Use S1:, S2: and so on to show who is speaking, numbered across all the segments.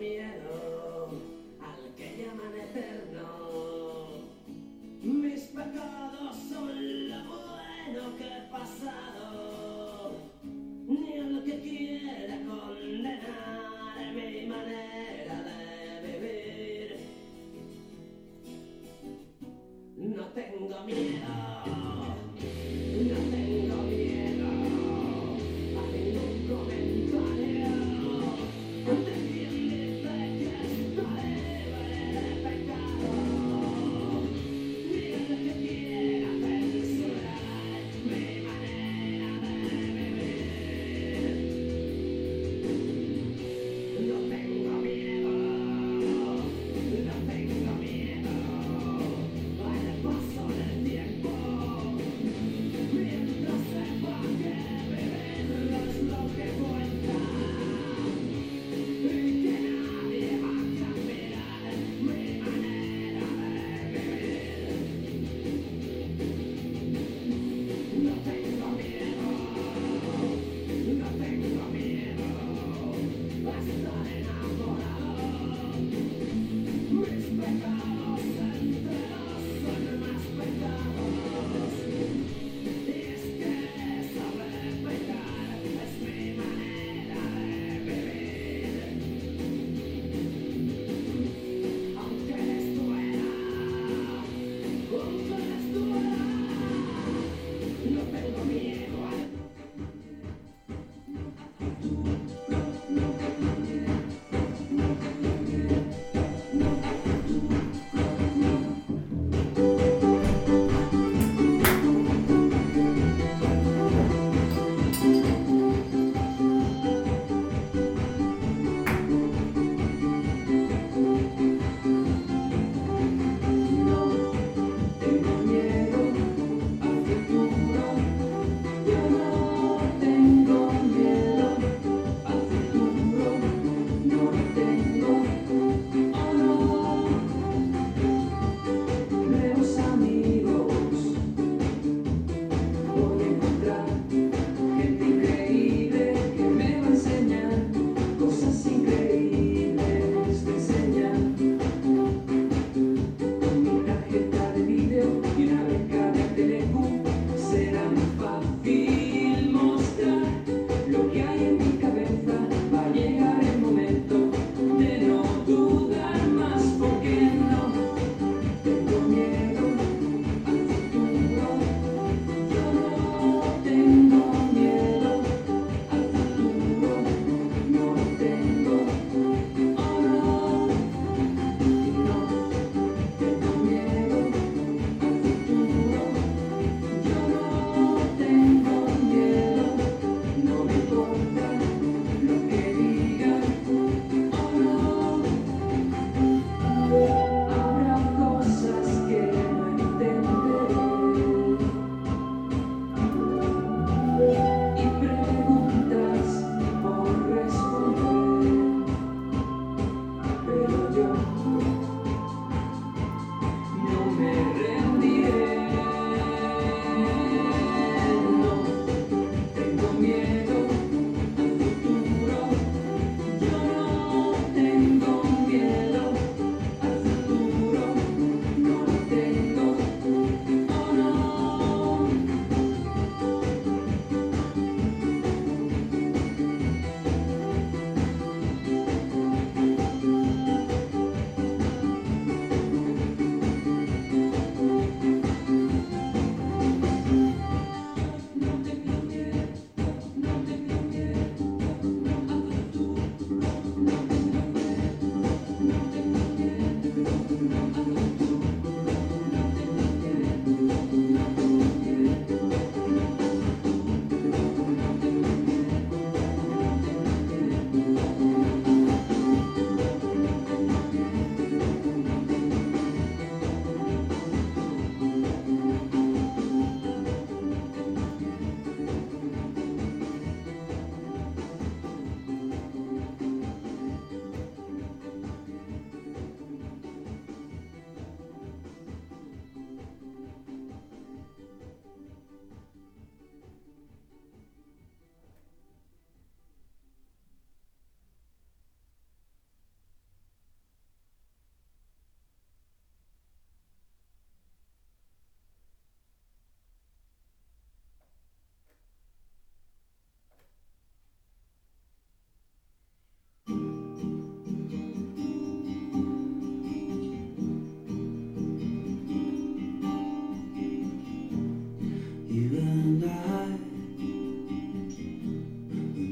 S1: miedo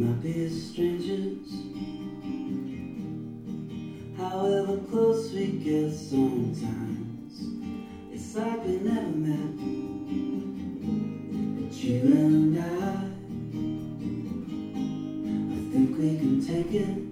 S1: might be strangers. However
S2: close we get sometimes, it's like we never met. But you and I, I think we can take it.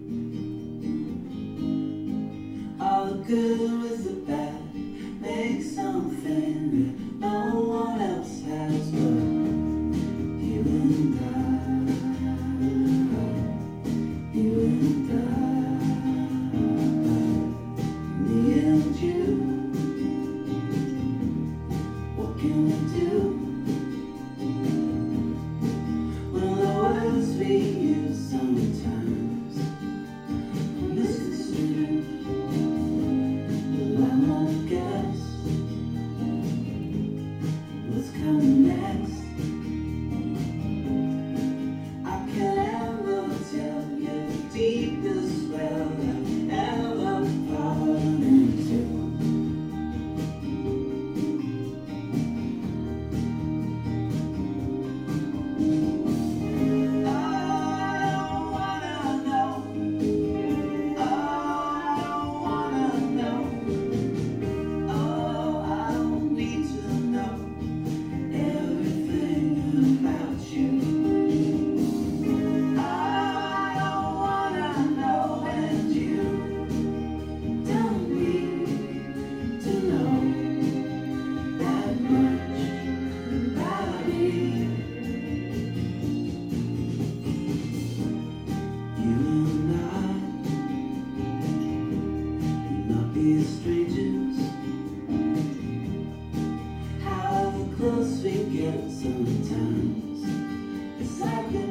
S2: sometimes. It's like